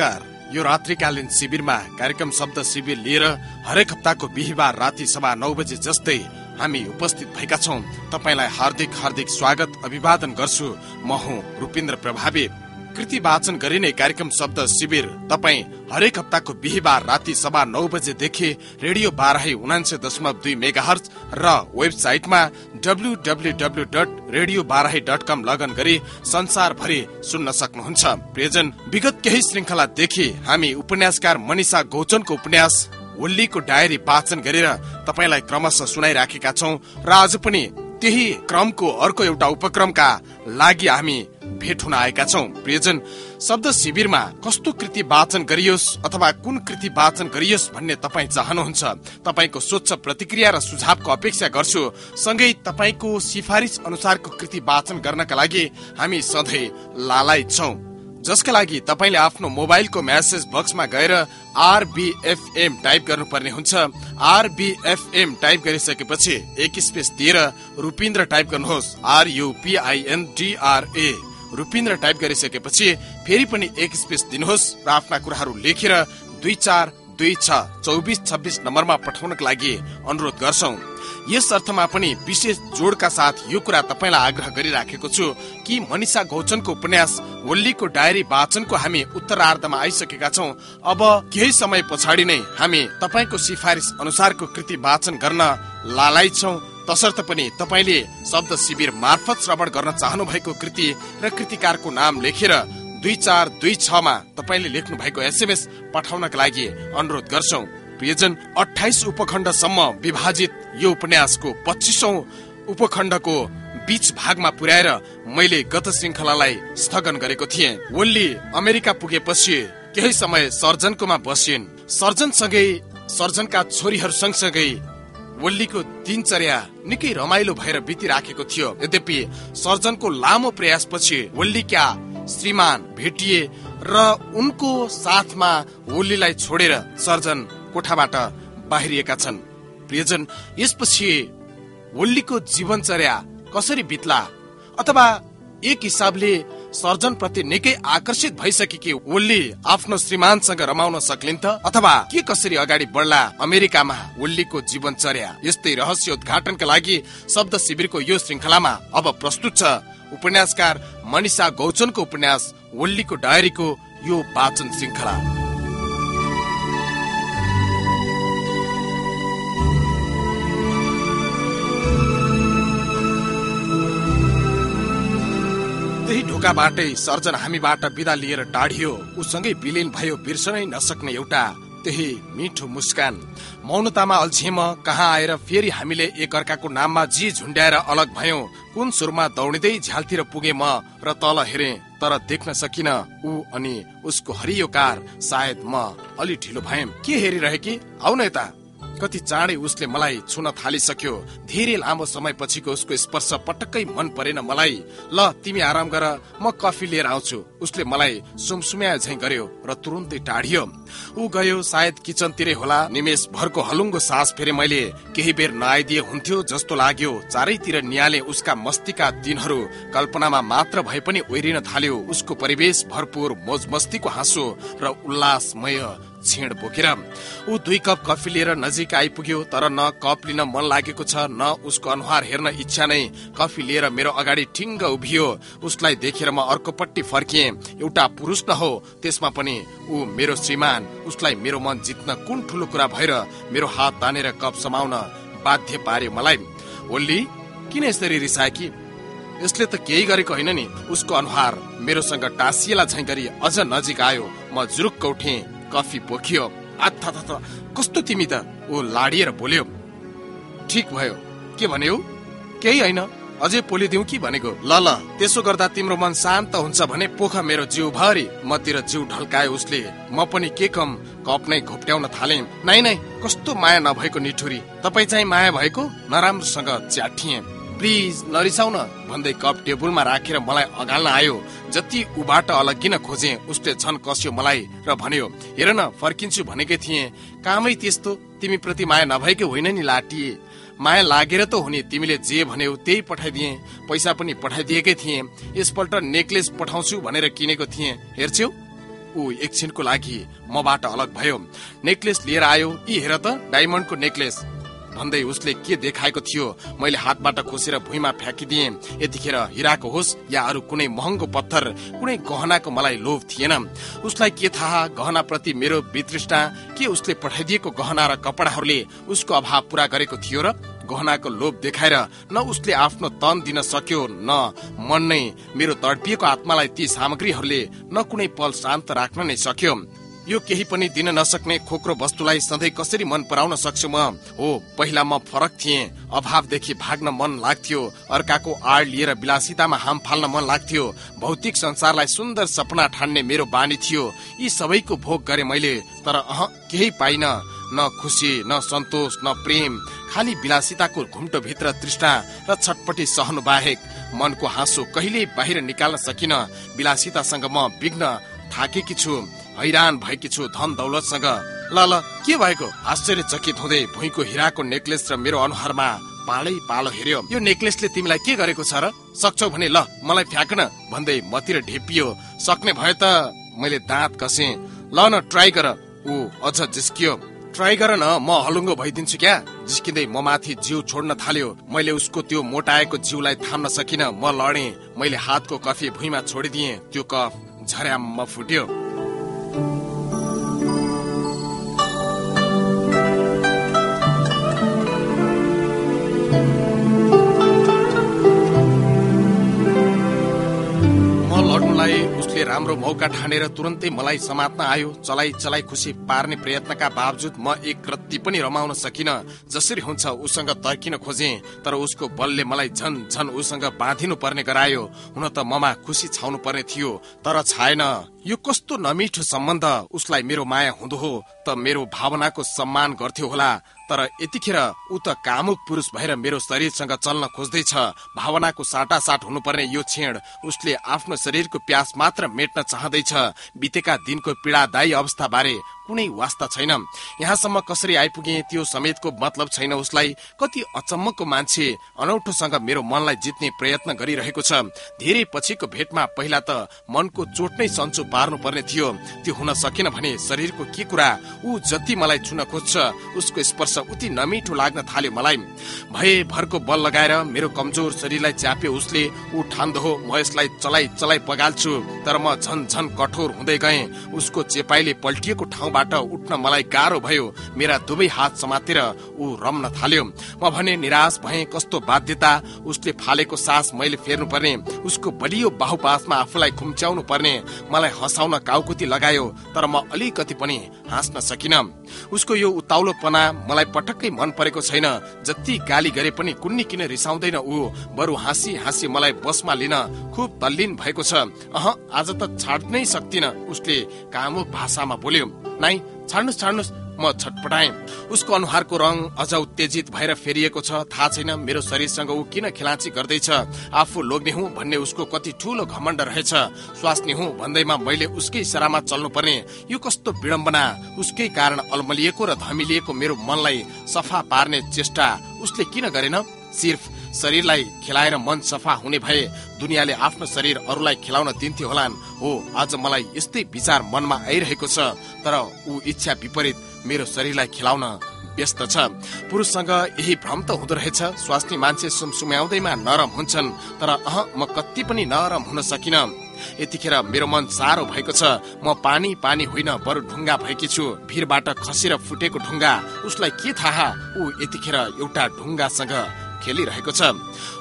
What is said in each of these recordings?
नमस्कार। यो रात्रिकालीन शिविरमा कार्यक्रम शब्द शिविर लिएर हरेक हप्ताको बिहिबार राति सभा नौ बजे जस्तै हामी उपस्थित भएका छौँ। तपाईँलाई हार्दिक हार्दिक स्वागत अभिवादन गर्छु। म हुँ रूपिन्द्र प्रभावी। कृति वाचन गरिने कार्यक्रम शब्द शिविर। तपाईँ हरेक हप्ताको बिहिबार राति सभा नौ बजेदेखि रेडियो बाह्र उनान्से दशमलव दुई मेगा हर्च र वेबसाइटमा W W W dot radio बाह्र डट कम लगन गरी संसारभरि सुन्न सक्नुहुन्छ। प्रियजन विगत केही श्रृङ्खलादेखि हामी उपन्यासकार मनिषा गौचनको उपन्यास होल्लीको डायरी वाचन गरेर तपाईँलाई क्रमशः सुनाइराखेका छौँ र आज पनि त्यही क्रमको अर्को एउटा उपक्रमका लागि हामी भेट हुन आएका छौँ। प्रियजन शब्द शिविरमा कस्तो कृति वाचन गरियोस् अथवा कुन कृति वाचन गरियोस् भन्ने तपाईँ चाहनुहुन्छ? तपाईँको स्वच्छ प्रतिक्रिया र सुझावको अपेक्षा गर्छु। सँगै तपाईँको सिफारिस अनुसारको कृति वाचन गर्नका लागि हामी सधैँ लालायत छौँ। जसका लागि तपाईँले आफ्नो मोबाइलको म्यासेज बक्समा गएर आरबिएफएम टाइप गर्नुपर्ने हुन्छ। आरबिएफएम टाइप गरिसकेपछि एक स्पेस दिएर रुपिन्द्र टाइप गर्नुहोस्। आरयुपिआइएनडिआरए रुपिन्द्र टाइप गरिसकेपछि फेरि पनि एक स्पेस दिनुहोस् र आफ्ना कुराहरू लेखेर दुई चार दुई छ चौबिस छब्बिस नम्बरमा पठाउनको लागि अनुरोध गर्छौ। यस अर्थमा पनि विशेष जोडका साथ यो कुरा तपाईँलाई आग्रह गरिराखेको छु कि मनिषा गौचनको उपन्यास होल्लीको डायरी वाचनको हामी उत्तरार्धमा आइसकेका छौँ। अब केही समय पछाडि नै हामी तपाईँको सिफारिस अनुसारको कृति वाचन गर्न लालाइ छौँ। तसर्थ पनि तपाईँले शब्द शिविर मार्फत श्रवण गर्न चाहनु भएको कृति र कृतिकारको नाम लेखेर दुई चार दुई छमा तपाईँले लेख्नु भएको एसएमएस पठाउनका लागि अनुरोध गर्छौ। प्रियजन अठाइस उपखण्डसम्म विभाजित यो उपन्यासको पच्चिसौं उपखण्डको बीच भागमा पुर्याएर मैले गत श्रृङ्खलालाई स्थगन गरेको थिएँ। वल्ली अमेरिका पुगेपछि केही समय सर्जनकोमा बसिन्। सर्जनसँगै सर्जनका छोरीहरू सँगसँगै वल्लीको दिनचर्या निकै रमाइलो भएर बितिराखेको थियो। यद्यपि सर्जनको लामो प्रयासपछि वल्लीका श्रीमान भेटिए र उनको साथमा होलीलाई छोडेर सर्जन कोठाबाट बाहिरिएका छन्। प्रियजन यसपछि होलीको जीवनचर्या कसरी बित्ला अथवा एक हिसाबले सर्जन प्रति निकै आकर्षित भइसकेकी ओल्ली आफ्नो श्रीमानसँग रमाउन सक्लिन् त? अथवा के कसरी अगाडि बढ्ला अमेरिकामा ओल्लीको जीवनचर्या? यस्तै रहस्य उद्घाटनका लागि शब्द शिविरको यो श्रृङ्खलामा अब प्रस्तुत छ उपन्यासकार मनिषा गौचनको उपन्यास वल्लीको डायरीको यो वाचन श्रृङ्खला। ढोकाबाटै सर्जन हामीबाट विदा लिएर टाढियो। उसँगै विलिन भयो बिर्सनै नसक्ने एउटा त्यही मिठो मुस्कान। मौनतामा अल्झिम कहाँ आएर फेरि हामीले एकअर्काको नाममा जी झुन्ड्याएर अलग भयौं। कुन सुरमा दौडिँदै झ्यालतिर पुगे म र तल हेरे तर देख्न सकिन ऊ अनि उसको हरियो कार सायद म अलि ढिलो भएँ के हेरिरहेकी? आउन यता। कति चाँडै उसले मलाई छुन थालिसक्यो। धेरै लामो समय पछिको उसको स्पर्श पटक्कै मन परेन मलाई। ल तिमी आराम गर म कफी लिएर आउँछु। उसले मलाई सुमसुम्या झै गर्यो र तुरुन्तै टाढियो। ऊ गयो सायद किचनतिरै होला। निमेश भरको हलुङ्गो सास फेरि मैले केही बेर नआइदिए हुन्थ्यो जस्तो लाग्यो। चारैतिर नियाले उसका मस्तीका दिनहरू कल्पनामा मात्र भए पनि ओहिरिन थाल्यो। उसको परिवेश भरपूर मोज मस्तीको हाँसो र उल्लासमय छेड बोकेर ऊ दुई कप कफी लिएर नजिक आइपुग्यो तर न कप लिन मन लागेको छ न उसको अनुहार हेर्न इच्छा नै। कफी लिएर मेरो अगाडि ठिङ्ग उभियो। उसलाई देखेर म अर्कोपट्टि फर्किए। एउटा पुरुष न हो त्यसमा पनि ऊ मेरो श्रीमान। उसलाई मेरो मन जित्न कुन ठुलो कुरा भएर मेरो हात तानेर कप समाउन बाध्य पार्यो मलाई। होल्ली किन यसरी रिसाए कि? यसले त केही गरेको होइन नि। उसको अनुहार मेरोसँग टाँसिएला झै गरी अझ नजिक आयो। म जुरुक्क उठे। कफी पोखियो कस्तो तिमी त? ऊ लाडिएर बोल्यो। ठिक भयो। के भन्यो केही होइन। अझै पोलिदिउ कि भनेको? ल ल। त्यसो गर्दा तिम्रो मन शान्त हुन्छ भने पोख मेरो जिउ भरि। मतिर जिउ ढल्कायो उसले। म पनि के कम कप नै घोप्ट्याउन थाले। नै नै। कस्तो माया नभएको निठुरी। तपाईँ चाहिँ माया भएको? नराम्रोसँग च्याठिए। प्लिज नरिसाउन भन्दै कप टेबलमा राखेर मलाई अगाल्न आयो। जति उबाट अलग्गिन खोजे उसले झन कस्यो मलाई र भन्यो हेर न फर्किन्छु भनेकै थिएँ। कामै त्यस्तो तिमी प्रति माया नभएकै होइन नि लाटिए। माया लागेर त हुने तिमीले जे भन्यौ त्यही पठाइदिए। पैसा पनि पठाइदिएकै थिएँ। यसपल्ट नेक्लेस पठाउँछु भनेर किनेको थिएँ। हेर्छौ? ऊ एकछिनको लागि मबाट अलग भयो। नेक्लेस लिएर आयो। यी हेर त डायमन्डको नेक्लेस। भन्दै उसले के देखाएको थियो मैले हातबाट खोसेर भुइँमा फ्याँकिदिए। यतिखेर हिराको होस् या अरू कुनै महँगो पत्थर कुनै गहनाको मलाई लोभ थिएन। उसलाई के थाहा गहना प्रति मेरो वितृष्टा के उसले पठाइदिएको गहना र कपडाहरूले उसको अभाव पूरा गरेको थियो र गहनाको लोभ देखाएर न उसले आफ्नो तन दिन सक्यो न मन नै मेरो तडपिएको आत्मालाई ती सामग्रीहरूले न कुनै पल शान्त राख्न नै सक्यो। यो केही पनि दिन नसक्ने खोक्रो वस्तुलाई सधैँ कसरी मन पराउन सक्छु म? हो पहिला म फरक थिएँ। अभावदेखि भाग्न मन लाग्थ्यो। अर्काको आड लिएर विलासितामा हाम फाल्न मन लाग्थ्यो। भौतिक संसारलाई सुन्दर सपना ठान्ने मेरो बानी थियो। यी सबैको भोग गरे मैले तर अह केही पाइन। न खुसी न सन्तोष न प्रेम। खाली विलासिताको घुम्टो भित्र तृष्णा र छटपटी सहनु बाहेक मनको हाँसो कहिल्यै बाहिर निकाल्न सकिन। विलासितासँग म विघ्न थाकेकी छु। हैरान भएकी छु धन दौलतसँग। ल ल के भएको? आश्चर्यचकित हुँदै भुइँको हिराको नेक्लेस र मेरो अनुहारमा पालै पालो हेर्यो यो नेक्लेसले तिमीलाई के गरेको छ र? सक्छौ भने ल मलाई फ्याँक्न। भन्दै मतिर ढेपियो। सक्ने भए त मैले दाँत कसे। ल न ट्राई गर। ऊ अझ जिस्कियो। ट्राई गर न म हलुङ्गो भइदिन्छु क्या। जिस्किँदै म माथि जिउ छोड्न थाल्यो। मैले उसको त्यो मोटाएको जिउलाई थाम्न सकिन म लडे। मैले हातको कफी भुइँमा छोडिदिएँ। त्यो कफ झर्याम फुट्यो। उसले राम्रो मौका ठानेर तुरन्तै मलाई समात्न आयो। चलाइ चलाइ खुसी पार्ने प्रयत्नका बावजुद म एक रत्ती पनि रमाउन सकिन जसरी हुन्छ उसँग तर्किन खोजे तर उसको बलले मलाई झन झन उसँग बाँधिनु पर्ने गरायो। हुन त ममा खुसी छाउनु पर्ने थियो तर छाएन यो कस्तो नमिठो सम्बन्ध उसलाई मेरो माया हुँदो हो? त मेरो भावनाको सम्मान गर्थ्यो होला। तर यतिखेर ऊ त कामुक पुरुष भएर मेरो शरीरसँग चल्न खोज्दैछ। भावनाको साटासाट हुनुपर्ने यो क्षण उसले आफ्नो शरीरको प्यास मात्र मेट्न चाहँदैछ। बितेका दिनको पीड़ादायी अवस्था बारे कुनै वास्ता छैन। यहाँसम्म कसरी आइपुगे त्यो समेतको मतलब छैन उसलाई। कति अचम्मको मान्छे अनौठोसँग मेरो मनलाई जित्ने प्रयत्न गरिरहेको छ। धेरै पछिको भेटमा पहिला त मनको चोट नै सन्चो पार्नु पर्ने थियो। त्यो हुन सकेन भने शरीरको के कुरा ऊ जति मलाई छुन खोज्छ उसको स्पर्श उति नमिठो लाग्न थाल्यो मलाई। भए भरको बल लगाएर मेरो कमजोर शरीरलाई च्याप्यो उसले। ऊ ठान्दो हो म यसलाई चलाइ चलाइ पगाल्छु तर म झन झन कठोर हुँदै गएँ। उसको चेपाईले पल्टिएको ठाउँबाट बाट उठ्न मलाई गाह्रो भयो। मेरा दुवै हात समातेर ऊ रम्न थाल्यो। म भने निराश भए कस्तो बाध्यता। उसले फालेको सास मैले फेर्नु पर्ने उसको बलियो बाहुपासमा आफूलाई खुम्च्याउनु पर्ने मलाई हँसाउन काउकुती लगायो तर म अलिकति पनि हाँस्न सकिन। उसको यो उताउलोपना मलाई पटक्कै मन परेको छैन। जति गाली गरे पनि कुन्नी किन रिसाउँदैन ऊ। बरु हाँसी हाँसी मलाई बसमा लिन खुब तल्लीन भएको छ। अह आज त छाड्नै सक्दिन उसले कामुक भाषामा बोल्यो। नाइ छाड्नुहोस् छाड्नुहोस् म छटपटाएँ। उसको अनुहारको रङ अझ उत्तेजित भएर फेरिएको छ। थाहा छैन मेरो शरीरसँग ऊ किन खेलाची गर्दैछ। आफू लोग्ने हुँ भन्ने उसको कति ठुलो घमण्ड रहेछ। स्वास्नी हुँ भन्दैमा मैले उसकै सरामा चल्नु पर्ने यो कस्तो विडम्बना! उसकै कारण अल्मलिएको र धमिलिएको मेरो मनलाई सफा पार्ने चेष्टा उसले किन गरेन? सिर्फ शरीरलाई खेलाएर मन सफा हुने भए दुनियाँले आफ्नो शरीर अरूलाई खेलाउन दिन्थ्यो होलान्। हो आज मलाई यस्तै विचार मनमा आइरहेको छ तर ऊ इच्छा विपरीत मेरो शरीरलाई खेलाउन व्यस्त छ। पुरुषसँग यही भ्रम त हुँदो रहेछ। स्वास्नी मान्छे सुमसुम्याउँदैमा नरम हुन्छन् तर अह म कति पनि नरम हुन सकिन। यतिखेर मेरो मन साह्रो भएको छ। म पानी पानी होइन बरु ढुङ्गा भएकी छु। भिरबाट खसेर फुटेको ढुङ्गा उसलाई के थाहा? ऊ यतिखेर एउटा ढुङ्गासँग खेलिरहेको छ।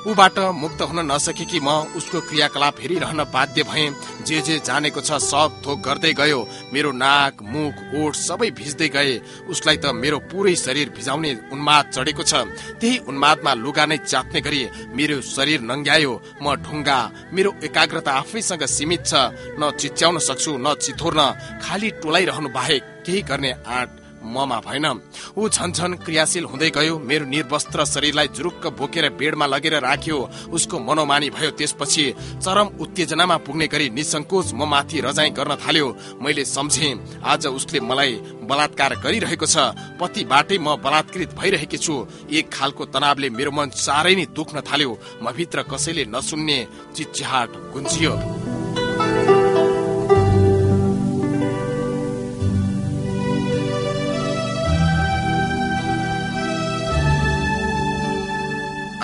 ऊबाट मुक्त हुन नसकेकी म उसको क्रियाकलाप हेरिरहन बाध्य भए। जे जे जानेको छ सब थोक गर्दै गयो। मेरो नाक मुख ओठ सबै भिज्दै गए। उसलाई त मेरो पुरै शरीर भिजाउने उन्माद चढेको छ। त्यही उन्मादमा लुगा नै च्यात्ने गरी मेरो शरीर नङ्ग्यायो। म ढुङ्गा। मेरो एकाग्रता आफैसँग सीमित छ। न चिच्याउन सक्छु न चिथोर्न। खाली टोलाइरहनु बाहेक केही गर्ने आँट ममा भएन। ऊ झनझन क्रियाशील हुँदै गयो। मेरो निर्वस्त्र शरीरलाई जुरुक्क बोकेर बेडमा लगेर राख्यो। उसको मनोमानी भयो त्यसपछि चरम उत्तेजनामा पुग्ने गरी निसङ्कोच म माथि रजाई गर्न थाल्यो। मैले सम्झे आज उसले मलाई बलात्कार गरिरहेको छ। पतिबाटै म बलात्कृत भइरहेकी छु। एक खालको तनावले मेरो मन साह्रै नै दुख्न थाल्यो। म भित्र कसैले नसुन्ने चिच्याहाट गुन्जियो।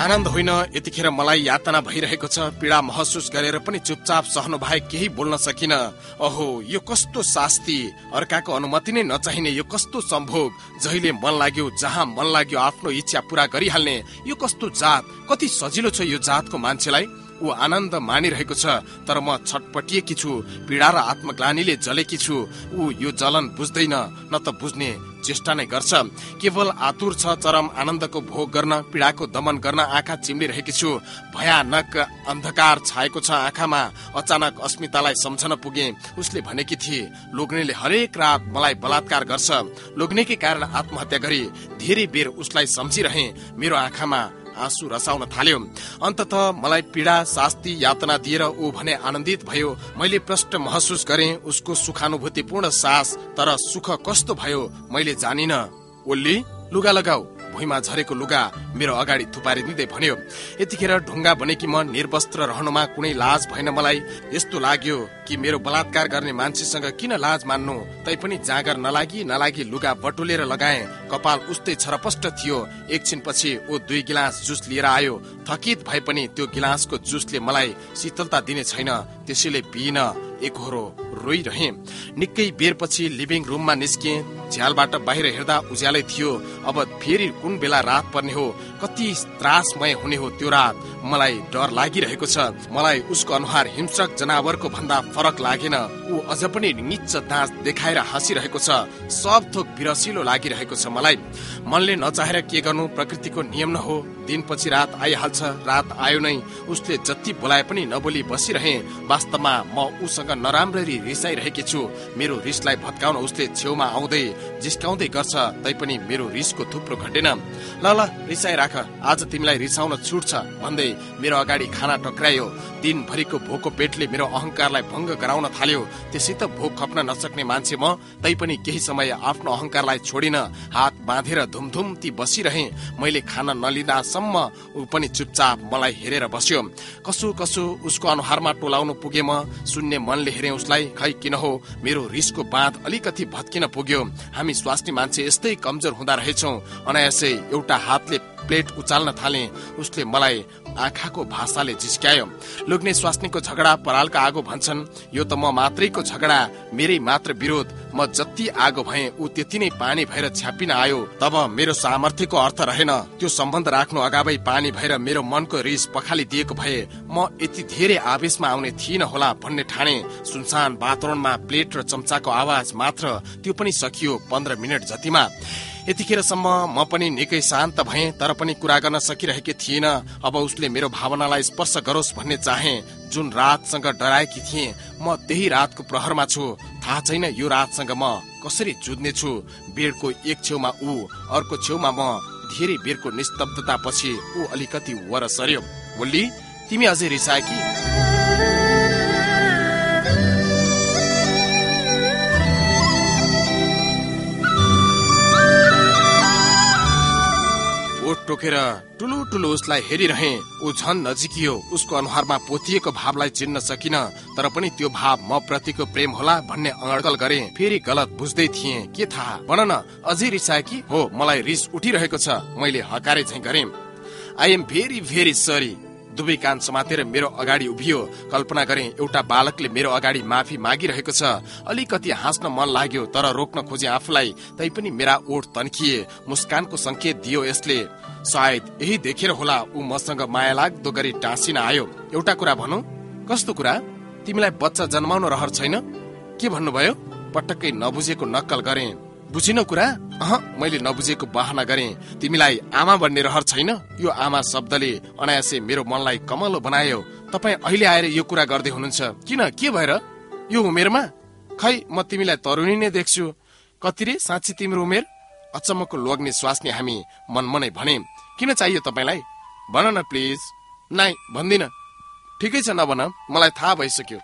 आनन्द होइन यतिखेर मलाई यातना भइरहेको छ पीडा महसुस गरेर पनि चुपचाप सहनु बाहेक केही बोल्न सकिन। अहो यो कस्तो शास्ति? अर्काको अनुमति नै नचाहिने यो कस्तो सम्भोग? जहिले मन लाग्यो जहाँ मन लाग्यो आफ्नो इच्छा पूरा गरिहाल्ने यो कस्तो जात? कति सजिलो छ यो जातको मान्छेलाई? ऊ आनन्द मानिरहेको छ तर म छटपटिएकी छु पीडा र आत्मग्लानीले जलेकी छु। ऊ यो जलन बुझ्दैन न त बुझ्ने चेष्टा नै गर्छ। केवल आतुर छ चरम आनन्दको भोग गर्न पीडाको दमन गर्न आँखा चिम्लिरहेकी छु। भयानक अन्धकार छाएको छ आँखामा। अचानक अस्मितालाई सम्झन पुगे। उसले भनेकी थिए लोग्नेले हरेक रात मलाई बलात्कार गर्छ। लोग्नेकै कारण आत्महत्या गरे धेरै बेर उसलाई सम्झिरहे। मेरो आँखामा आँसु रसाउन थाल्यो। अन्तत मलाई पीडा शास्ति यातना दिएर ऊ भने आनन्दित भयो। मैले प्रष्ट महसुस गरे उसको सुखानुभूतिपूर्ण सास तर सुख कस्तो भयो मैले जानिन। ओल्ली लुगा लगाऊ। भुइँमा झरेको लुगा मेरो अगाडि थुपारिदिँदै भन्यो यतिखेर ढुङ्गा भनेकी म निर्वस्त्र रहनुमा कुनै लाज भएन मलाई। यस्तो लाग्यो कि मेरो बलात्कार गर्ने मान्छेसँग किन लाज मान्नु? तैपनि जाँगर नलागी नलागी लुगा बटुलेर लगाए। कपाल उस्तै छरपष्ट थियो। एकछिन पछि ऊ दुई गिलास जुस लिएर आयो। थकित भए पनि त्यो गिलासको जुसले मलाई शीतलता दिने छैन। त्यसैले पिइन। एकहोरो रोइरहे। निकै बेरपछि लिभिङ रुममा निस्के। झ्यालबाट बाहिर हेर्दा उज्यालै थियो। अब फेरि कुन बेला रात पर्ने हो कति त्रासमय हुने हो त्यो रात। मलाई डर लागिरहेको छ। मलाई उसको अनुहार हिंसक जनावरको भन्दा फरक लागेन। ऊ अझ पनि निच्च दाँत देखाएर हाँसिरहेको छ। सब थोक विरसिलो लागिरहेको छ मलाई। मनले नचाहेर के गर्नु प्रकृतिको नियम न हो। दिनपछि रात आइहाल्छ रात आयो नै उसले जति बोलाए पनि नबोली बसिरहे। वास्तवमा म उसँग नराम्ररी रिसाइरहेकी छु। मेरो रिसलाई भत्काउन उसले छेउमा आउँदै जिस्काउँदै गर्छ तैपनि मेरो रिसको थुप्रो घटेन। ल ल रिसाइ राख आज तिमीलाई रिसाउन छुट छ भन्दै मेरो अगाडि खाना टक्रायो। दिनभरिको भोको पेटले मेरो अहंकारलाई भङ्ग गराउन थाल्यो। त्यसै त भोक खप्न नसक्ने मान्छे म तैपनि केही समय आफ्नो अहंकारलाई छोडिन हात बाँधेर धुमधुम ती बसिरहे। मैले खाना नलिँदासम्म ऊ पनि चुपचाप मलाई हेरेर बस्यो। कसो कसो उसको अनुहारमा टोलाउनु पुगे म? सुन्ने मनले हेरे उसलाई खै किन हो? मेरो रिसको बाँध अलिकति भत्किन पुग्यो। हामी स्वास्नी मान्छे यस्तै कमजोर हुँदा रहेछौ। अनायासै एउटा हातले प्लेट उचाल्न थाले। उसले मलाई आँखाको भाषाले जिस्क्यायो। लोग्ने स्वास्नीको झगडा परालका आगो भन्छन्। यो त म मात्रैको झगडा मेरै मात्र विरोध। म जति आगो भए ऊ त्यति नै पानी भएर छ्यापिन आयो। तब मेरो सामर्थ्यको अर्थ रहेन। त्यो सम्बन्ध राख्नु अगावै पानी भएर मेरो मनको रिस पखाली दिएको भए म यति धेरै आवेशमा आउने थिइन होला भन्ने ठाने। सुनसान वातावरणमा प्लेट र चम्चाको आवाज मात्र त्यो पनि सकियो पन्ध्र मिनट जतिमा। यतिखेरसम्म म पनि निकै शान्त भए तर पनि कुरा गर्न सकिरहेकी थिइन। अब उसले मेरो भावनालाई स्पर्श गरोस् भन्ने चाहे। जुन रातसँग डराएकी थिए म त्यही रातको प्रहरमा छु। थाहा छैन यो रातसँग म कसरी जुझ्ने छु। बेडको एक छेउमा ऊ अर्को छेउमा म। धेरै बेरको निस्तब्धता पछि ऊ अलिकति वर सर्यो बोली तिमी अझै रिसाए टोकेर ठुलो ठुलो उसलाई हेरिरहे। ऊ झन नजिकियो। उसको अनुहारमा पोतिएको भावलाई चिन्न सकिन तर पनि त्यो भाव म प्रतिको प्रेम होला भन्ने अडकल गरे। फेरि गलत बुझ्दै थिए। के थाहा? भन न अझै रिसाए कि? हो मलाई रिस उठिरहेको छ। मैले हकारे झै गरे। I am very very sorry दुवै कान समातेर मेरो अगाडि उभियो। कल्पना गरे एउटा बालकले मेरो अगाडि माफी मागिरहेको छ। अलिकति हाँस्न मन लाग्यो तर रोक्न खोजे आफूलाई। तैपनि मेरा ओठ तन्किए। मुस्कानको संकेत दियो यसले। सायद यही देखेर होला ऊ मसँग माया लाग्दो गरी टाँसिन आयो। एउटा कुरा भनौ। कस्तो कुरा? तिमीलाई बच्चा जन्माउन रहर छैन? के भन्नुभयो? पटक्कै नबुझेको नक्कल गरे। बुझिन कुरा? अह मैले नबुझेको बहाना गरे। तिमीलाई आमा भन्ने रहर छैन? यो आमा शब्दले अनायासै मेरो मनलाई कमलो बनायो। तपाईँ अहिले आएर यो कुरा गर्दै हुनुहुन्छ। किन? के भएर? यो उमेरमा? खै म तिमीलाई तरुणी नै देख्छु। कति रे साँच्ची तिम्रो उमेर? अचम्मको लोग्ने स्वास्नी हामी मनमनै भने। किन चाहियो तपाईँलाई? भन न प्लिज नाइ भन्दिन। ठिकै छ नभन। मलाई थाहा भइसक्यो।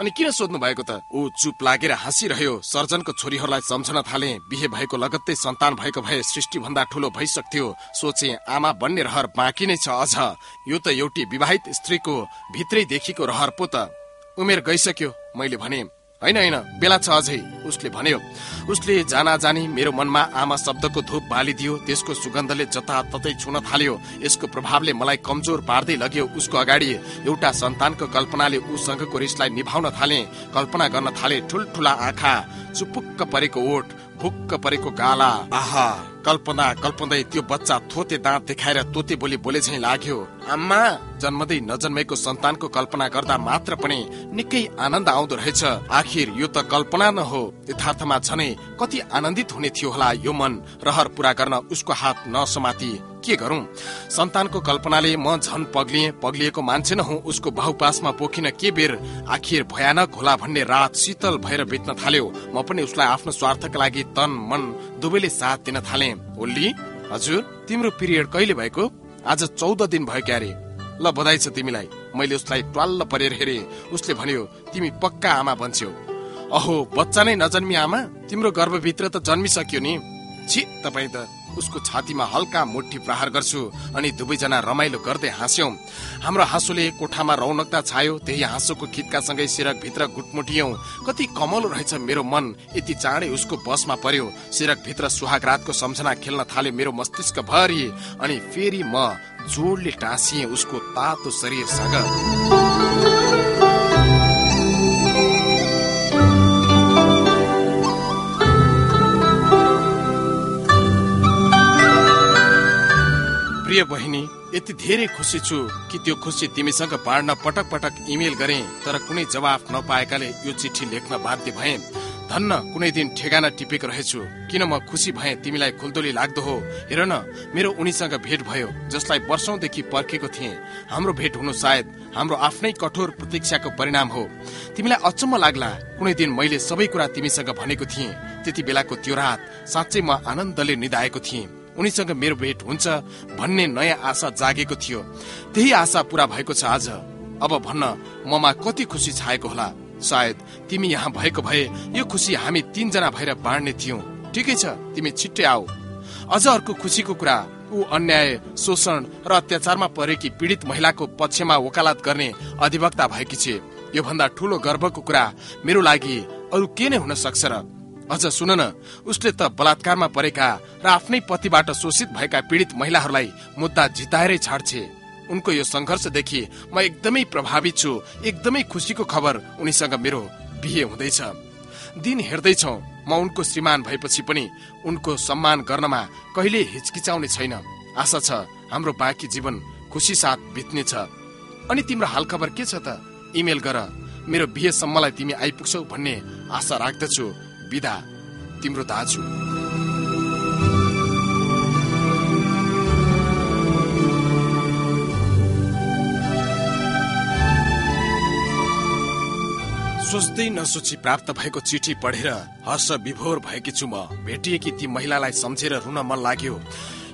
अनि किन सोध्नु भएको त? ऊ चुप लागेर हाँसिरह्यो। सर्जनको छोरीहरूलाई सम्झन थाले। बिहे भएको लगत्तै सन्तान भएको भए सृष्टि भन्दा ठुलो भइसक्थ्यो। सोचे आमा बन्ने रहर बाँकी नै छ अझ। यो त एउटी विवाहित स्त्रीको भित्रैदेखिको रहर पो त। उमेर गइसक्यो मैले भने। होइन होइन बेला छ अझै उसले भन्यो। उसले जाना जानी मेरो मनमा आमा शब्दको धूप बालिदियो त्यसको सुगन्धले जताततै छुन थाल्यो। यसको प्रभावले मलाई कमजोर पार्दै लग्यो उसको अगाडि। एउटा सन्तानको कल्पनाले उसँगको रिसलाई निभाउन थाले कल्पना गर्न थाले ठुल्ठुला आँखा चुपुक्क परेको ओठ भुक्क परेको गाला। आहा। कल्पना कल्पँदै त्यो बच्चा थोते दाँत देखाएर तोते बोली बोले झै लाग्यो। आम्मा। जन्मदै नजन्मेको सन्तानको कल्पना गर्दा मात्र पनि निकै आनन्द आउँदो रहेछ। आखिर यो त कल्पना न हो। यथार्थमा झनै कति आनन्दित हुने थियो होला यो मन। रहर पूरा गर्न उसको हात नसमाती। के गरौं? सन्तानको कल्पनाले म झन पग्लिए पग्लिएको मान्छे न हुँ उसको बहुपासमा पोखिन के बेर? आखिर भयानक होला भन्ने रात शीतल भएर बित्न थाल्यो। म पनि उसलाई आफ्नो स्वार्थका लागि तन मन दुवैले साथ दिन थाले। ओल्ली? हजुर तिम्रो पिरियड कहिले भएको? आज चौध दिन भयो क्यारे। ल बधाई छ तिमीलाई। मैले उसलाई ट्वाल्ल परेर हेरे। उसले भन्यो तिमी पक्का आमा बन्छ्यौ अहो बच्चा नै नजन्मी आमा? तिम्रो गर्भभित्र त जन्मिसक्यो नि? छि तपाईँ त। उसको छातीमा हल्का मुठी प्रहार गर्छु अनि दुवैजना रमाइलो गर्दै हाँस्यौं। हाम्रो हाँसोले कोठामा रौनकता छायो त्यही हाँसोको खिटका सँगै सिरक भित्र गुटमुटियौं। कति कमलो रहेछ मेरो मन यति चाँडै उसको बसमा पर्यो। सिरक भित्र सुहाग रातको सम्झना खेल्न थाल्यो मेरो मस्तिष्क भरि अनि फेरि म जोडले टाँसिए उसको तातो शरीरसँग। यति धेरै खुसी छु कि त्यो खुसी तिमीसँग बाँड्न पटक पटक इमेल गरे तर कुनै जवाफ नपाएकाले यो चिठी लेख्न बाध्य भए। धन्न कुनै दिन ठेगाना टिपेको रहेछु किन म खुसी भए तिमीलाई खुल्दोली लाग्दो हो? हेर न मेरो उनीसँग भेट भयो जसलाई वर्षौंदेखि पर्खेको थिएँ। हाम्रो भेट हुनु सायद हाम्रो आफ्नै कठोर प्रतीक्षाको परिणाम हो। तिमीलाई अचम्म लाग्ला कुनै दिन मैले सबै कुरा तिमीसँग भनेको थिएँ त्यति बेलाको त्यो रात साँच्चै म आनन्दले निधाएको थिएँ। उनीसँग मेरो भेट हुन्छ भन्ने नयाँ आशा जागेको थियो। त्यही आशा पूरा भएको छ आज। अब भन्न ममा कति खुसी छाएको होला। सायद तिमी यहाँ भएको भए यो खुसी हामी तीनजना भएर बाँड्ने थियौ। ठिकै छ तिमी छिट्टै आऊ। अझ अर्को खुसीको कुरा ऊ अन्याय शोषण र अत्याचारमा परेकी पीडित महिलाको पक्षमा वकालत गर्ने अधिवक्ता भएकी छे। यो भन्दा ठूलो गर्वको कुरा मेरो लागि अरू के नै हुन सक्छ र? अझ सुन न उसले त बलात्कारमा परेका र आफ्नै पतिबाट शोषित भएका पीडित महिलाहरूलाई मुद्दा जिताएरै छाड्छे। उनको यो सङ्घर्षदेखि म एकदमै प्रभावित छु एकदमै खुसीको खबर उनीसँग मेरो बिहे हुँदैछ। दिन हेर्दैछौ म उनको श्रीमान भएपछि पनि उनको सम्मान गर्नमा कहिले हिचकिचाउने छैन। आशा छ हाम्रो बाँकी जीवन खुसी साथ बित्नेछ। अनि तिम्रो हालखबर के छ त? इमेल गर मेरो बिहेसम्मलाई तिमी आइपुग्छौ भन्ने आशा राख्दछु। विदा तिम्रो दाजु। सोच्दै नसोची प्राप्त भएको चिठी पढेर हर्ष विभोर भएकी छु म। भेटिएकी ती महिलालाई सम्झेर रुन मन लाग्यो।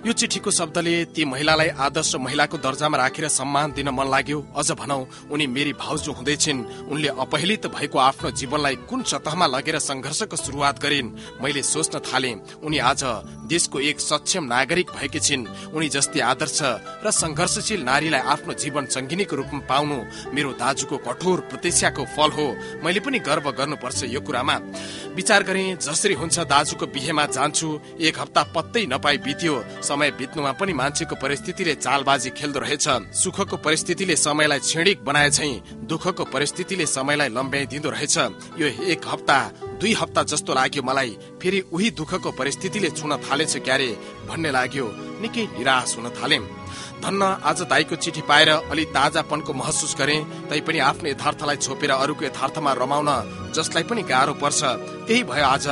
यो चिठीको शब्दले ती महिलालाई आदर्श महिलाको दर्जामा राखेर सम्मान दिन मन लाग्यो। अझ भनौ उनी मेरी भाउजू हुँदैछिन्। उनले अपहेलित भएको आफ्नो जीवनलाई कुन सतहमा लगेर संघर्षको सुरुवात गरिन् मैले सोच्न थाले। उनी आज देशको एक सक्षम नागरिक भएकी छिन्। उनी जस्तै आदर्श र संघर्षशील नारीलाई आफ्नो जीवन सङ्गिनीको रूपमा पाउनु मेरो दाजुको कठोर प्रतीक्षाको फल हो। मैले पनि गर्व गर्नुपर्छ यो कुरामा। विचार गरे जसरी हुन्छ दाजुको बिहेमा जान्छु। एक हप्ता पत्तै नपाई बित्यो। समय बित्नुमा पनि मान्छेको परिस्थितिले चालबाजी खेल्दो रहेछ। सुखको परिस्थितिले समयलाई छिडिक बनाए झै दुःखको परिस्थितिले समयलाई लम्ब्याइदिँदो रहेछ। यो एक हप्ता दुई हप्ता जस्तो लाग्यो मलाई। फेरि उही दुःखको परिस्थितिले छुन थालेछ क्यारे भन्ने लाग्यो। निकै निराश हुन थाले। धन्न आज दाईको चिठी पाएर अलि ताजापनको महसुस गरे। तैपनि आफ्नो यथार्थलाई छोपेर अरूको यथार्थमा रमाउन जसलाई पनि गाह्रो पर्छ। त्यही भयो आज।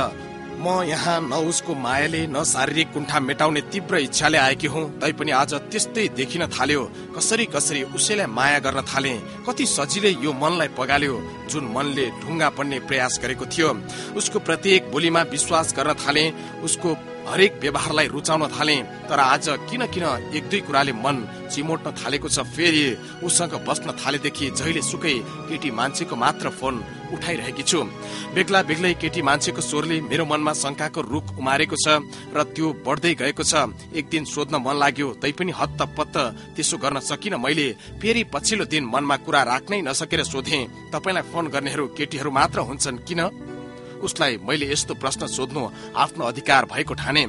म यहाँ न उसको मायाले न शारीरिक कुण्ठा मेटाउने तीव्र इच्छाले आएकी हुँ। तैपनि आज त्यस्तै देखिन थाल्यो। कसरी कसरी उसैलाई माया गर्न थाले? कति सजिलै यो मनलाई पगाल्यो? जुन मनले ढुङ्गा बन्ने प्रयास गरेको थियो। उसको प्रत्येक बोलीमा विश्वास गर्न थाले। उसको हरेक व्यवहारलाई रुचाउन थाले तर आज किन किन एक दुई कुराले मन चिमोट्न थालेको छ फेरि उसँग बस्न थालेदेखि जहिले सुकै केटी मान्छेको मात्र फोन उठाइरहेकी छु। बेग्ला बेग्लै केटी मान्छेको स्वरले मेरो मनमा शङ्काको रुख उमारेको छ र त्यो बढ्दै गएको छ। एक दिन सोध्न मन लाग्यो तैपनि हत्त पत्त त्यसो गर्न सकिन मैले फेरि पछिल्लो दिन मनमा कुरा राख्नै नसकेर सोधे तपाईँलाई फोन गर्नेहरू केटीहरू मात्र हुन्छन् किन? उसलाई मैले यस्तो प्रश्न सोध्नु आफ्नो अधिकार भएको ठाने।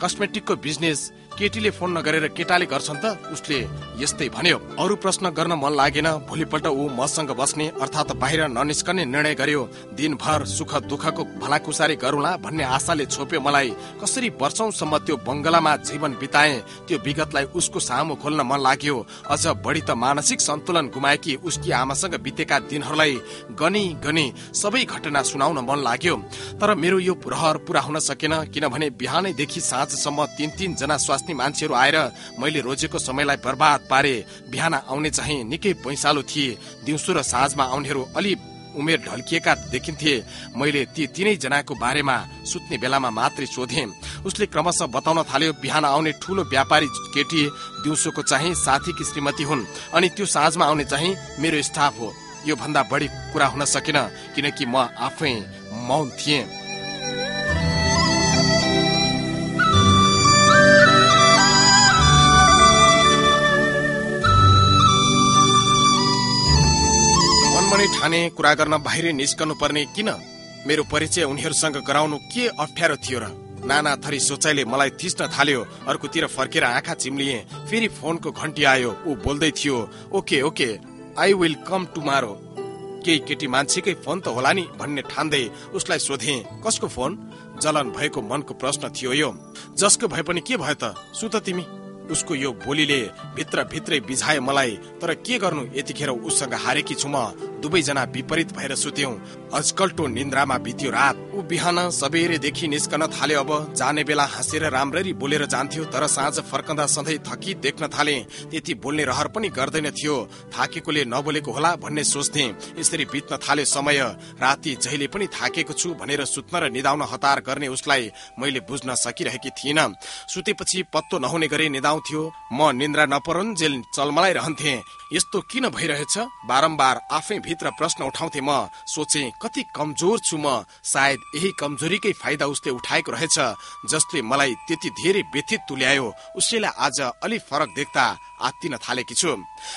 कस्मेटिकको बिजनेस केटीले फोन नगरेर केटाले गर्छन् त उसले यस्तै भन्यो। अरू प्रश्न गर्न मन लागेन भोलिपल्ट ऊ मसँग बस्ने अर्थात् बाहिर ननिस्कने निर्णय गर्यो। दिनभर सुख दुःखको भलाकुसारी गरौँला भन्ने आशाले छोप्यो मलाई। कसरी वर्षौंसम्म त्यो बङ्गलामा जीवन बिताए त्यो विगतलाई उसको सामु खोल्न मन लाग्यो। अझ बढी त मानसिक सन्तुलन गुमाएकी उसकी आमासँग बितेका दिनहरूलाई गनी गनी सबै घटना सुनाउन मन लाग्यो। तर मेरो यो रहर पुरा हुन सकेन किनभने बिहानैदेखि साँझसम्म तीन तीन जना स्वास्थ्य बस्ने मान्छेहरू आएर मैले रोजेको समयलाई बर्बाद पारे। बिहान आउने चाहिँ निकै पैसालो थिए। दिउँसो र साँझमा आउनेहरू अलि उमेर ढल्किएका देखिन्थे। मैले ती तिनै जनाको बारेमा सुत्ने बेलामा मात्रै सोधे। उसले क्रमशः बताउन थाल्यो बिहान आउने ठुलो व्यापारी केटी दिउँसोको चाहिँ साथीकी श्रीमती हुन् अनि त्यो साँझमा आउने चाहिँ मेरो स्टाफ हो। यो भन्दा बढी कुरा हुन सकेन किनकि म आफै मौन थिएँ। पनि ठाने कुरा गर्न बाहिर निस्कनु पर्ने किन? मेरो परिचय उनीहरूसँग गराउनु के अप्ठ्यारो थियो र? नाना थरी सोचाइले मलाई थिच्न थाल्यो अर्कोतिर फर्केर आँखा चिम्लिए फेरि फोनको घन्टी आयो ऊ बोल्दै थियो okay okay I will come tomorrow केही केटी मान्छेकै फोन त होला नि भन्ने ठान्दै उसलाई सोधे कसको फोन? जलन भएको मनको प्रश्न थियो यो। जसको भए पनि के भयो त? सुत तिमी? उसको यो बोलीले भित्र भित्रै बिझाए मलाई तर के गर्नु? यतिखेर उसँग हारेकी छु म। दुवैजना विपरीत भएर सुत्यौं। अजकल्टो निन्द्रामा बित्यो रात। ऊ बिहान सबेरेदेखि निस्कन थाल्यो अब। जाने बेला हाँसेर राम्ररी बोलेर जान्थ्यो तर साँझ फर्कँदा सधैँ थकी देख्न थाले। त्यति बोल्ने रहर पनि गर्दैन थियो। थाकेकोले नबोलेको होला भन्ने सोच्थे। यसरी बित्न थाले समय। राति जहिले पनि थाकेको छु भनेर सुत्न र निदाउन हतार गर्ने उसलाई मैले बुझ्न सकिरहेकी थिइन। सुतेपछि पत्तो नहुने गरी निदाउँथ्यो। म निन्द्रा नपरुन्जेल चलमलाई रहन्थे। यस्तो किन भइरहेछ? बारम्बार आफै भित्र प्रश्न उठाउँथे म। सोचे कति कमजोर छु म। सायद यही कमजोरीकै फाइदा उसले उठाएको रहेछ जसले मलाई त्यति धेरै व्यथित तुल्यायो। उसैलाई आज अलि फरक देख्दा आत्तिन थालेकी छु।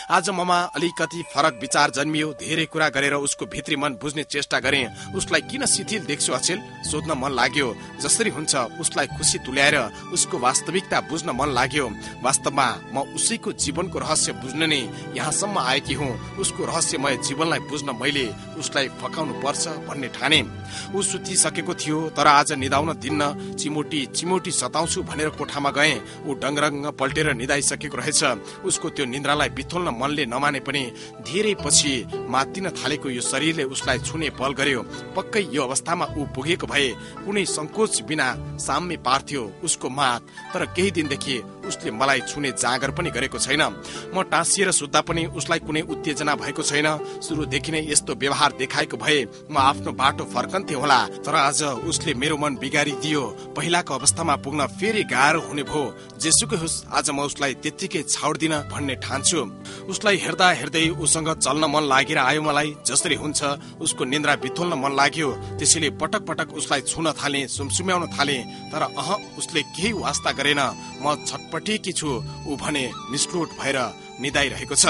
आज ममा अलिकति फरक विचार जन्मियो। धेरै कुरा गरेर उसको भित्री मन बुझ्ने चेष्टा गरे। उसलाई किन शिथिल देख्छु अचेल? सोध्न मन लाग्यो। जसरी हुन्छ उसलाई खुसी तुल्याएर उसको वास्तविकता बुझ्न मन लाग्यो। वास्तवमा म उसैको जीवनको रहस्य बुझ्न नै यहाँसम्म आएकी हुँ। उसको रहस्यमय जीवनलाई बुझ्न मैले उसलाई फकाउनु पर्छ भन्ने ठाने। ऊ सुतिसकेको थियो तर आज निदाउन दिन्न चिमोटी चिमोटी सताउँछु भनेर कोठामा गए। ऊ डङरङ्ग पल्टेर निदाइसकेको रहेछ। उसको त्यो निन्द्रालाई बिथोल्न मनले नमाने पनि धेरै पछि मातिन थालेको यो शरीरले उसलाई छुने बल गर्यो। पक्कै यो अवस्थामा ऊ पुगेको भए कुनै संकोच बिना साम्य पार्थ्यो उसको मात। तर केही दिनदेखि उसले मलाई छुने जाँगर पनि गरेको छैन। म टाँसिएर सुत्दा पनि उसलाई कुनै उत्तेजना भएको छैन। सुरुदेखि नै यस्तो व्यवहार देखाएको भए म आफ्नो बाटो फर्कन्थे होला तर आज उसले मेरो मन बिगारिदियो। पहिलाको अवस्थामा पुग्न फेरि गाह्रो हुने भयो। जेसुकै होस् आज म उसलाई त्यत्तिकै छाउदिन भन्ने ठान्छु। उसलाई हेर्दा हेर्दै उसँग चल्न मन लागेर आयो मलाई जसरी हुन्छ उसको निन्द्रा बिथोल्न मन लाग्यो। त्यसैले पटक पटक उसलाई छुन थाले सुमसुम्याउन थाले तर अह उसले केही वास्ता गरेन। म छटपटेकी छु ऊ भने निष्ठोट भएर निदाइरहेको छ।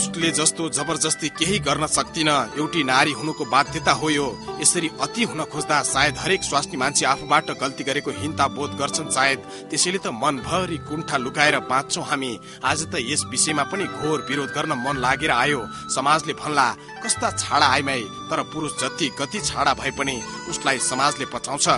उसले जस्तो जबरजस्ती केही गर्न सक्दिन एउटी नारी हुनुको बाध्यता हो यो। यसरी अति हुन खोज्दा सायद हरेक स्वास्नी मान्छे आफूबाट गल्ती गरेको हिन्ता बोध गर्छन् सायद। त्यसैले त मनभरि कुण्ठा लुकाएर बाँच्छौ हामी। आज त यस विषयमा पनि घोर विरोध गर्न मन लागेर आयो। समाजले भन्ला कस्ता छाडा आइमाई तर पुरुष जति गति छाडा भए पनि उसलाई समाजले पचाउँछ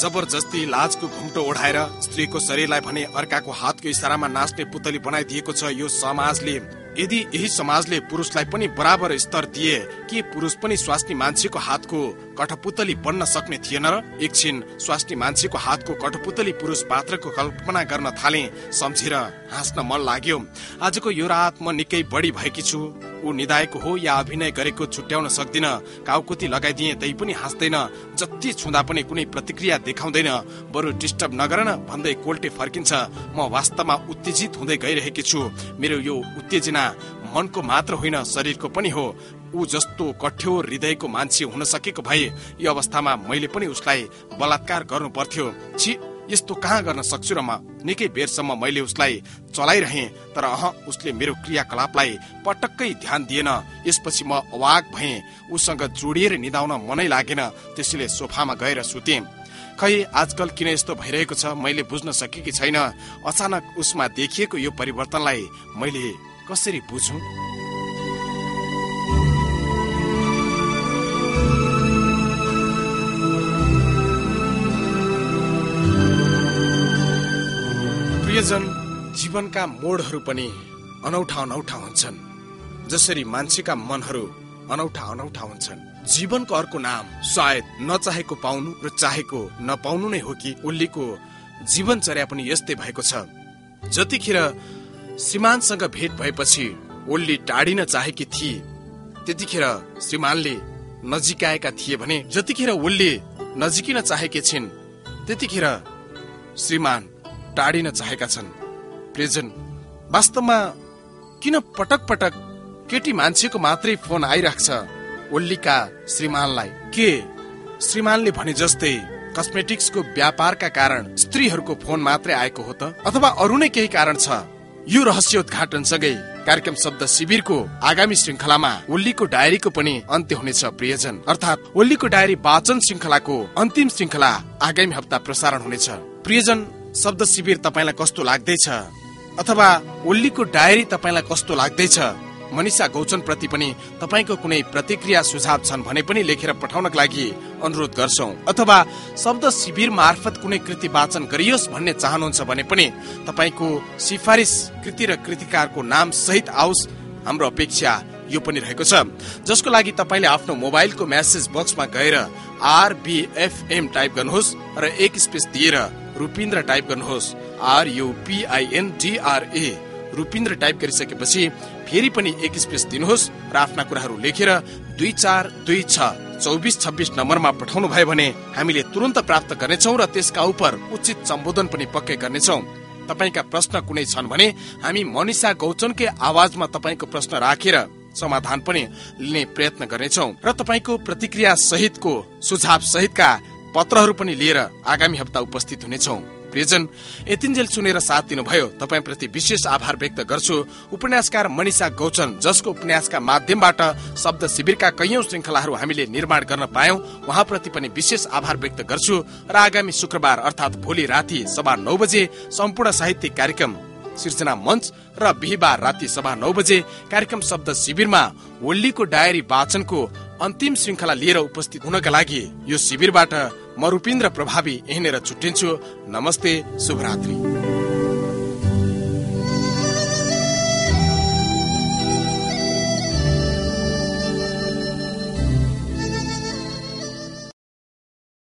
जबरजस्ती लाजको घुम्टो ओढाएर स्त्रीको शरीरलाई भने अर्काको हातको इसारामा नाच्ने पुतली बनाइदिएको छ यो समाजले। यदि यही समाजले पुरुषलाई पनि बराबर स्तर दिए के पुरुष पनि स्वास्नी मान्छेको हातको कठपुतली बन्न सक्ने थिएन र एकछिन स्वास्नी मान्छेको हातको कठपुतली पुरुष पात्रको कल्पना गर्न थाले। सम्झेर हाँस्न मन लाग्यो। आजको यो रात म निकै बढी भएकी छु। ऊ निधाएको हो या अभिनय गरेको छुट्याउन सक्दिन। काउकुती लगाइदिए तै पनि हाँस्दैन। जति छुँदा पनि कुनै प्रतिक्रिया देखाउँदैन। बरु डिस्टर्ब नगर न भन्दै कोल्टे फर्किन्छ। म वास्तवमा उत्तेजित हुँदै गइरहेकी छु। मेरो यो उत्तेजना मनको मात्र होइन शरीरको पनि हो। ऊ जस्तो कठोर हृदयको मान्छे हुन सकेको भए यो अवस्थामा मैले पनि उसलाई बलात्कार गर्नु पर्थ्यो। छि यस्तो कहाँ गर्न सक्छु र म? निकै बेरसम्म मैले उसलाई चलाइरहे तर अह उसले मेरो क्रियाकलापलाई पटक्कै ध्यान दिएन। यसपछि म अवाक भए। उसँग जोडिएर निधाउन मनै लागेन। त्यसैले सोफामा गएर सुते। खै आजकल किन यस्तो भइरहेको छ? मैले बुझ्न सकेकी छैन। अचानक उसमा देखिएको यो परिवर्तनलाई मैले कसरी बुझौँ? प्रियजन जीवनका मोडहरू पनि अनौठा अनौठा हुन्छन्। जसरी मान्छेका मनहरू अनौठा अनौठा हुन्छन्। जीवनको अर्को नाम सायद नचाहेको पाउनु र चाहेको नपाउनु नै हो कि उल्लीको जीवनचर्या पनि यस्तै भएको छ। जतिखेर श्रीमानसँग भेट भएपछि ओल्ली टाढिन चाहेकी थिए त्यतिखेर श्रीमानले नजिकाएका थिए भने जतिखेर ओल्ली नजिकिन चाहेकी छिन् त्यतिखेर श्रीमान टाढिन चाहेका छन्। प्रियजन वास्तवमा किन पटक पटक केटी मान्छेको मात्रै फोन आइराख्छ? ओल्लीका श्रीमानलाई के? श्रीमानले भने जस्तै कस्मेटिक्सको व्यापारका कारण स्त्रीहरूको फोन मात्रै आएको हो त? अथवा अरू नै केही कारण छ? यो रहस्य उद्घाटन सँगै कार्यक्रम शब्द शिविरको आगामी श्रृङ्खलामा ओल्लीको डायरीको पनि अन्त्य हुनेछ प्रियजन अर्थात् ओल्लीको डायरी वाचन श्रृङ्खलाको अन्तिम श्रृङ्खला आगामी हप्ता प्रसारण हुनेछ। प्रियजन शब्द शिविर तपाईँलाई कस्तो लाग्दैछ? अथवा ओल्लीको डायरी तपाईँलाई कस्तो लाग्दैछ? मनिषा गौचन प्रति पनि तपाईँको कुनै प्रतिक्रिया सुझाव छन् भने पनि लेखेर पठाउनको लागि अनुरोध गर्छौ। अथवा शब्द शिविर मार्फत कुनै कृति वाचन गरियोस् भन्ने चाहनुहुन्छ भने पनि तपाईँको सिफारिस कृति र कृतिकारको नाम सहित आओस्। हाम्रो अपेक्षा यो पनि रहेको छ। जसको लागि तपाईँले आफ्नो मोबाइलको म्यासेज बक्समा गएर आरबिएफएम टाइप गर्नुहोस् र एक स्पेस दिएर रुपिन्द्र टाइप गर्नुहोस् आरयुपिआइएनडिआरए रुपिन्द्र टाइप गरिसकेपछि फेरि पनि एक स्पेस दिनुहोस् र आफ्ना कुराहरू लेखेर दुई चार दुई छ चौबिस छब्बिस नम्बरमा पठाउनु भयो भने हामीले तुरन्त प्राप्त गर्नेछौ र त्यसका उप उचित सम्बोधन पनि पक्कै गर्नेछौ। तपाईँका प्रश्न कुनै छन् भने हामी मनिषा गौचनकै आवाजमा तपाईँको प्रश्न राखेर समाधान पनि लिने प्रयत्न गर्नेछौ र तपाईँको प्रतिक्रिया सहितको सुझाव सहितका पत्रहरू पनि लिएर आगामी हप्ता उपस्थित हुनेछौ। प्रियजन यतिन्जेल सुनेर साथ दिनुभयो। तपाईँप्रति विशेष आभार व्यक्त गर्छु। उपन्यासकार मनिषा गौचन जसको उपन्यासका माध्यमबाट शब्द शिविरका कैयौं श्रृङ्खलाहरू हामीले निर्माण गर्न पायौं उहाँप्रति पनि विशेष आभार व्यक्त गर्छु र आगामी शुक्रबार अर्थात् भोलि राति सभा नौ बजे सम्पूर्ण साहित्यिक कार्यक्रम सिर्जना मञ्च र बिहिबार राति सभा नौ बजे कार्यक्रम शब्द शिविरमा ओल्लीको डायरी वाचनको अन्तिम श्रृङ्खला लिएर उपस्थित हुनका लागि यो शिविरबाट म रूपिन्द्र प्रभावी यहीँनिर छुट्टिन्छु। नमस्ते शुभरात्री।